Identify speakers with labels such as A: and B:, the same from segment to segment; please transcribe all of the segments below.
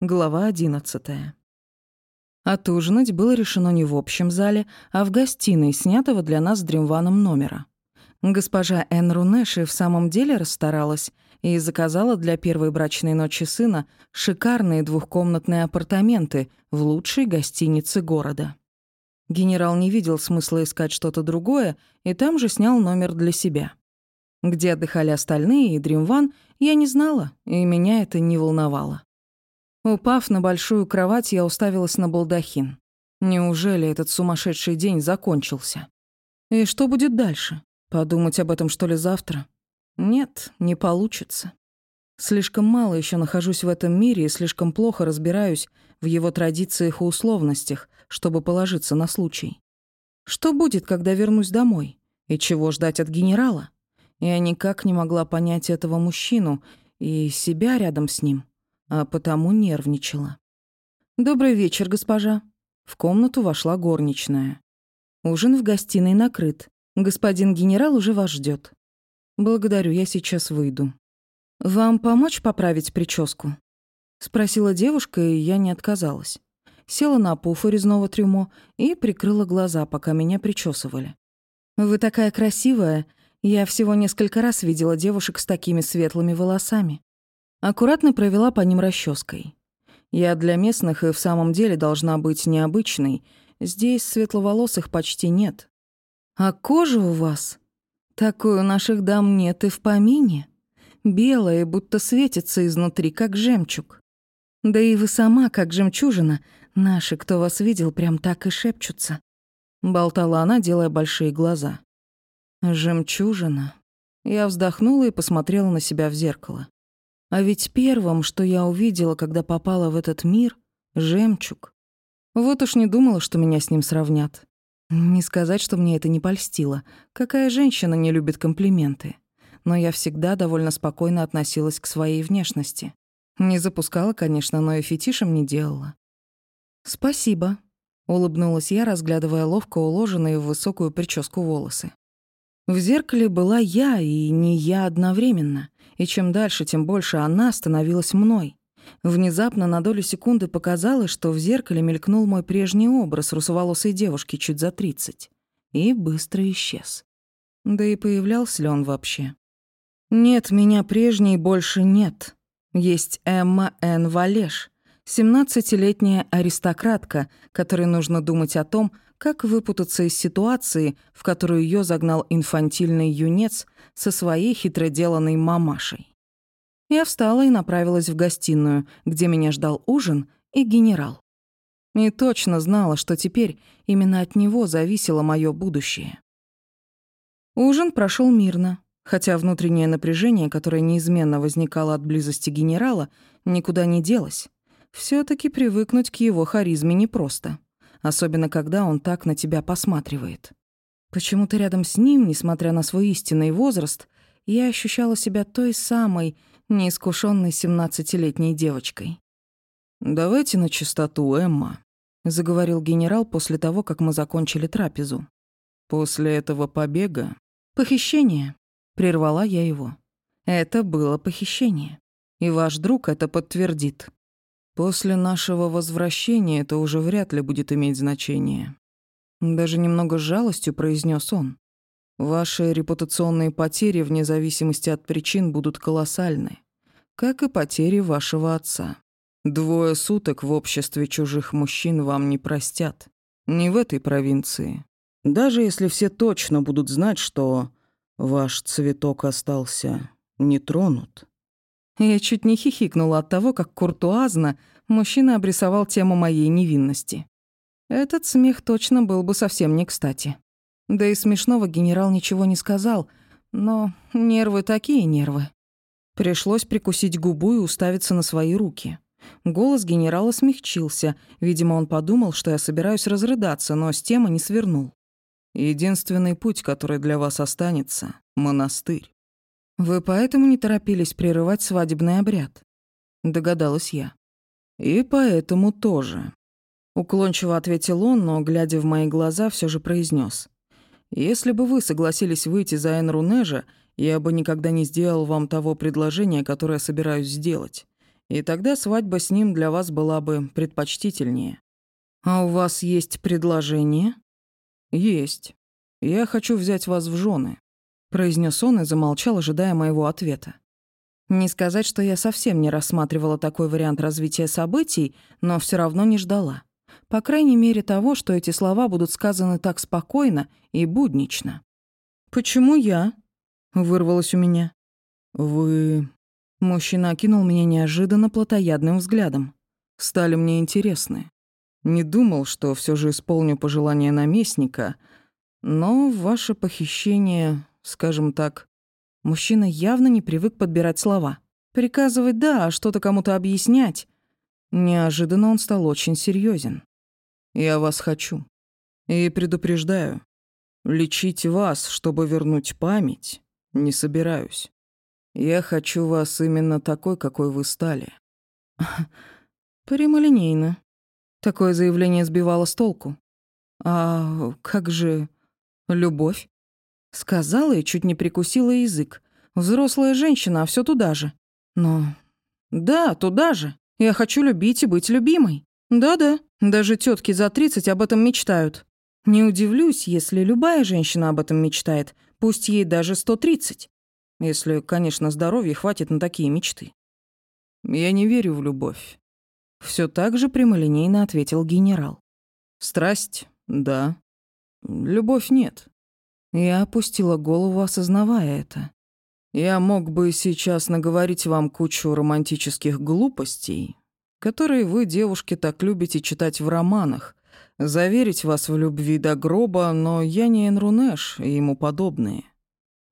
A: Глава 11. Отужинать было решено не в общем зале, а в гостиной, снятого для нас с Дримваном номера. Госпожа Эн Рунеши в самом деле расстаралась и заказала для первой брачной ночи сына шикарные двухкомнатные апартаменты в лучшей гостинице города. Генерал не видел смысла искать что-то другое и там же снял номер для себя. Где отдыхали остальные и Дримван, я не знала, и меня это не волновало. Упав на большую кровать, я уставилась на балдахин. Неужели этот сумасшедший день закончился? И что будет дальше? Подумать об этом, что ли, завтра? Нет, не получится. Слишком мало еще нахожусь в этом мире и слишком плохо разбираюсь в его традициях и условностях, чтобы положиться на случай. Что будет, когда вернусь домой? И чего ждать от генерала? Я никак не могла понять этого мужчину и себя рядом с ним а потому нервничала. «Добрый вечер, госпожа». В комнату вошла горничная. «Ужин в гостиной накрыт. Господин генерал уже вас ждет. «Благодарю, я сейчас выйду». «Вам помочь поправить прическу?» Спросила девушка, и я не отказалась. Села на пуф резного трюмо и прикрыла глаза, пока меня причесывали. «Вы такая красивая. Я всего несколько раз видела девушек с такими светлыми волосами. Аккуратно провела по ним расческой. Я для местных и в самом деле должна быть необычной. Здесь светловолосых почти нет. А кожа у вас? Такой у наших дам нет и в помине. Белая, будто светится изнутри, как жемчуг. Да и вы сама, как жемчужина. Наши, кто вас видел, прям так и шепчутся. Болтала она, делая большие глаза. Жемчужина. Я вздохнула и посмотрела на себя в зеркало. А ведь первым, что я увидела, когда попала в этот мир — жемчуг. Вот уж не думала, что меня с ним сравнят. Не сказать, что мне это не польстило. Какая женщина не любит комплименты? Но я всегда довольно спокойно относилась к своей внешности. Не запускала, конечно, но и фетишем не делала. «Спасибо», — улыбнулась я, разглядывая ловко уложенные в высокую прическу волосы. В зеркале была я и не я одновременно и чем дальше, тем больше она становилась мной. Внезапно на долю секунды показалось, что в зеркале мелькнул мой прежний образ русоволосой девушки чуть за тридцать. И быстро исчез. Да и появлялся ли он вообще? Нет, меня прежней больше нет. Есть Эмма Н. Валеш, семнадцатилетняя аристократка, которой нужно думать о том, как выпутаться из ситуации, в которую ее загнал инфантильный юнец со своей хитроделанной мамашей. Я встала и направилась в гостиную, где меня ждал ужин и генерал. И точно знала, что теперь именно от него зависело мое будущее. Ужин прошел мирно, хотя внутреннее напряжение, которое неизменно возникало от близости генерала, никуда не делось. все таки привыкнуть к его харизме непросто особенно когда он так на тебя посматривает. Почему-то рядом с ним, несмотря на свой истинный возраст, я ощущала себя той самой неискушенной семнадцатилетней девочкой. «Давайте на чистоту, Эмма», — заговорил генерал после того, как мы закончили трапезу. «После этого побега...» «Похищение», — прервала я его. «Это было похищение. И ваш друг это подтвердит. После нашего возвращения это уже вряд ли будет иметь значение. Даже немного с жалостью произнес он. Ваши репутационные потери, вне зависимости от причин, будут колоссальны, как и потери вашего отца. Двое суток в обществе чужих мужчин вам не простят. Не в этой провинции. Даже если все точно будут знать, что ваш цветок остался не тронут. Я чуть не хихикнула от того, как куртуазно мужчина обрисовал тему моей невинности. Этот смех точно был бы совсем не кстати. Да и смешного генерал ничего не сказал, но нервы такие нервы. Пришлось прикусить губу и уставиться на свои руки. Голос генерала смягчился. Видимо, он подумал, что я собираюсь разрыдаться, но с темы не свернул. «Единственный путь, который для вас останется — монастырь. «Вы поэтому не торопились прерывать свадебный обряд?» Догадалась я. «И поэтому тоже». Уклончиво ответил он, но, глядя в мои глаза, все же произнес: «Если бы вы согласились выйти за Энрунежа, я бы никогда не сделал вам того предложения, которое собираюсь сделать. И тогда свадьба с ним для вас была бы предпочтительнее. А у вас есть предложение? Есть. Я хочу взять вас в жены, произнес он и замолчал, ожидая моего ответа. Не сказать, что я совсем не рассматривала такой вариант развития событий, но все равно не ждала. По крайней мере того, что эти слова будут сказаны так спокойно и буднично. «Почему я?» — вырвалось у меня. «Вы...» Мужчина окинул меня неожиданно плотоядным взглядом. «Стали мне интересны. Не думал, что все же исполню пожелание наместника, но ваше похищение, скажем так...» Мужчина явно не привык подбирать слова. Приказывать «да», а что-то кому-то объяснять. Неожиданно он стал очень серьезен. «Я вас хочу. И предупреждаю, лечить вас, чтобы вернуть память, не собираюсь. Я хочу вас именно такой, какой вы стали. Прямолинейно. Такое заявление сбивало с толку. А как же любовь? Сказала и чуть не прикусила язык. Взрослая женщина, а все туда же. Но... Да, туда же. Я хочу любить и быть любимой. Да-да, даже тетки за 30 об этом мечтают. Не удивлюсь, если любая женщина об этом мечтает, пусть ей даже 130. Если, конечно, здоровья хватит на такие мечты. Я не верю в любовь. Все так же прямолинейно ответил генерал. Страсть — да. Любовь — нет. Я опустила голову, осознавая это. Я мог бы сейчас наговорить вам кучу романтических глупостей, которые вы, девушки, так любите читать в романах, заверить вас в любви до гроба, но я не Энрунеш и ему подобные.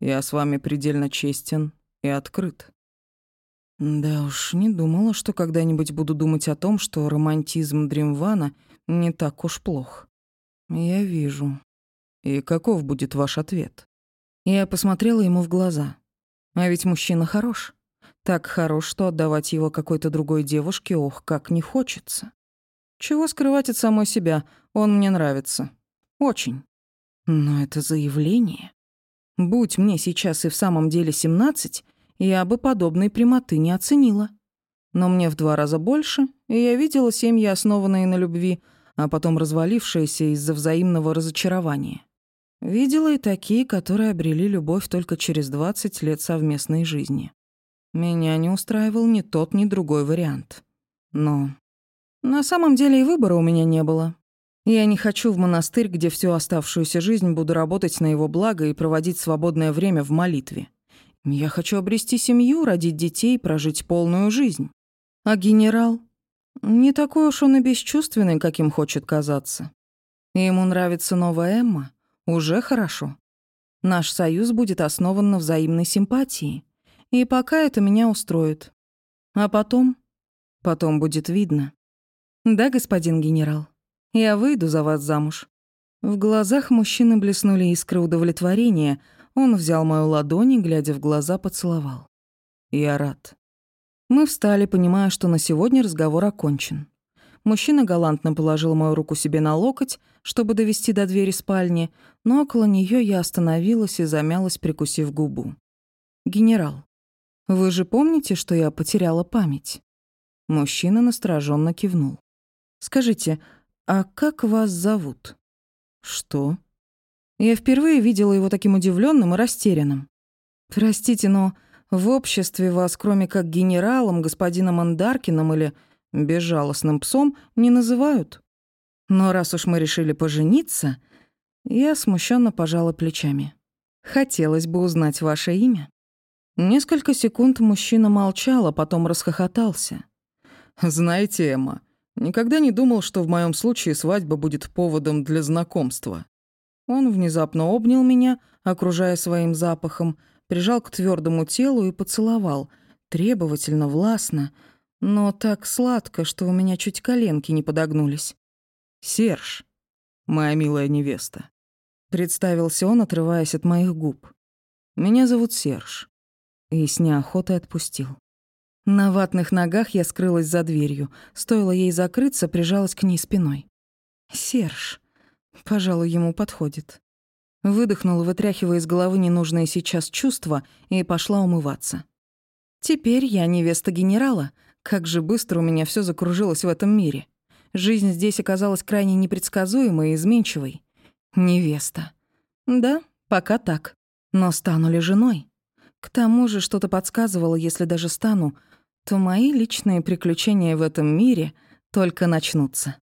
A: Я с вами предельно честен и открыт. Да уж, не думала, что когда-нибудь буду думать о том, что романтизм Дримвана не так уж плох. Я вижу. И каков будет ваш ответ? Я посмотрела ему в глаза. А ведь мужчина хорош. Так хорош, что отдавать его какой-то другой девушке, ох, как не хочется. Чего скрывать от самой себя, он мне нравится. Очень. Но это заявление... Будь мне сейчас и в самом деле 17, я бы подобной прямоты не оценила. Но мне в два раза больше, и я видела семьи, основанные на любви, а потом развалившиеся из-за взаимного разочарования. Видела и такие, которые обрели любовь только через 20 лет совместной жизни. Меня не устраивал ни тот, ни другой вариант. Но на самом деле и выбора у меня не было. Я не хочу в монастырь, где всю оставшуюся жизнь буду работать на его благо и проводить свободное время в молитве. Я хочу обрести семью, родить детей, прожить полную жизнь. А генерал? Не такой уж он и бесчувственный, каким хочет казаться. Ему нравится новая Эмма. Уже хорошо. Наш союз будет основан на взаимной симпатии. И пока это меня устроит. А потом? Потом будет видно. Да, господин генерал. Я выйду за вас замуж». В глазах мужчины блеснули искры удовлетворения. Он взял мою ладонь и, глядя в глаза, поцеловал. «Я рад». Мы встали, понимая, что на сегодня разговор окончен. Мужчина галантно положил мою руку себе на локоть, чтобы довести до двери спальни, но около нее я остановилась и замялась, прикусив губу. «Генерал, вы же помните, что я потеряла память?» Мужчина настороженно кивнул. «Скажите, «А как вас зовут?» «Что?» Я впервые видела его таким удивленным и растерянным. «Простите, но в обществе вас, кроме как генералом, господином Андаркиным или безжалостным псом, не называют. Но раз уж мы решили пожениться, я смущенно пожала плечами. Хотелось бы узнать ваше имя». Несколько секунд мужчина молчал, а потом расхохотался. «Знаете, Эмма, Никогда не думал, что в моем случае свадьба будет поводом для знакомства. Он внезапно обнял меня, окружая своим запахом, прижал к твердому телу и поцеловал, требовательно, властно, но так сладко, что у меня чуть коленки не подогнулись. «Серж, моя милая невеста», — представился он, отрываясь от моих губ. «Меня зовут Серж». И с неохотой отпустил. На ватных ногах я скрылась за дверью. Стоило ей закрыться, прижалась к ней спиной. «Серж. Пожалуй, ему подходит». Выдохнула, вытряхивая из головы ненужные сейчас чувства, и пошла умываться. Теперь я невеста генерала, Как же быстро у меня все закружилось в этом мире. Жизнь здесь оказалась крайне непредсказуемой и изменчивой. Невеста. Да, пока так. Но стану ли женой? К тому же что-то подсказывало, если даже стану, то мои личные приключения в этом мире только начнутся.